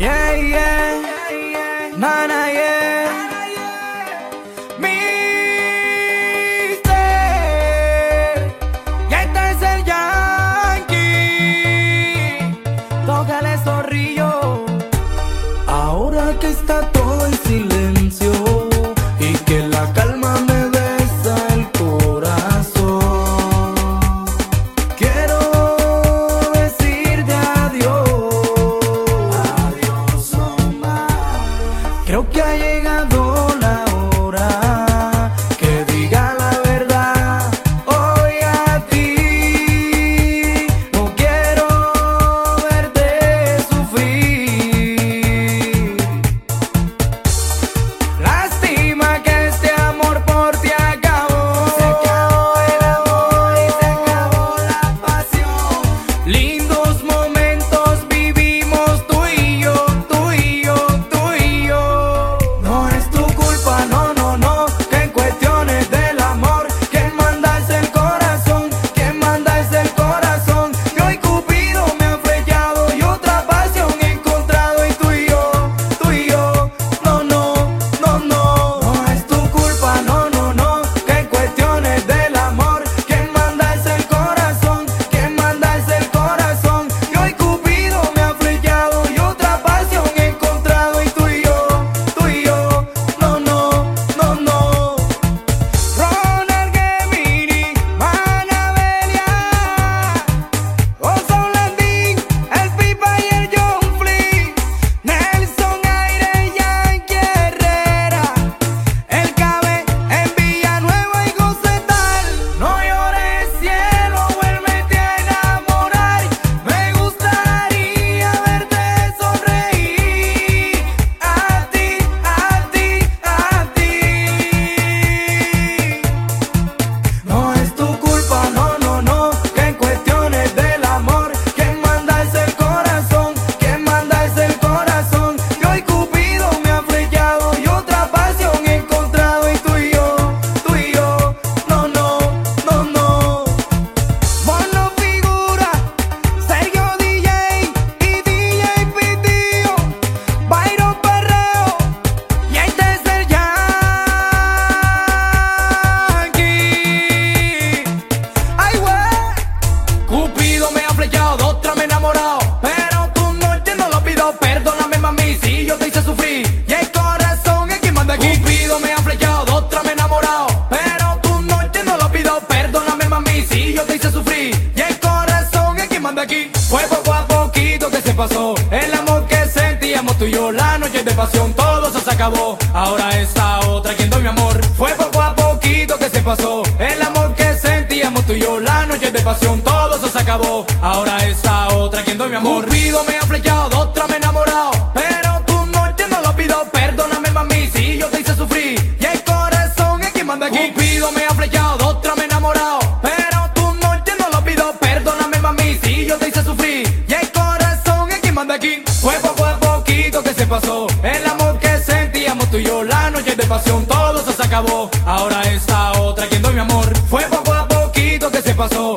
Yeah, yeah, nana, yeah. Mister, y este es el yankee. Tócale zorrillo. Ahora que está todo en silencio Okay. el amor que sentíamos tú y yo, la noche de pasión, todo eso se acabó. Ahora está otra quien doy mi amor, fue poco a poquito que se pasó, el amor que sentíamos tú y yo, la noche de pasión, todo eso se acabó. Ahora está otra quien doy mi amor. Cupido me se pasó, el amor que sentíamos tú y yo, la noche de pasión, todo eso se acabó. Ahora está otra quien doy mi amor, fue poco a poquito que se pasó.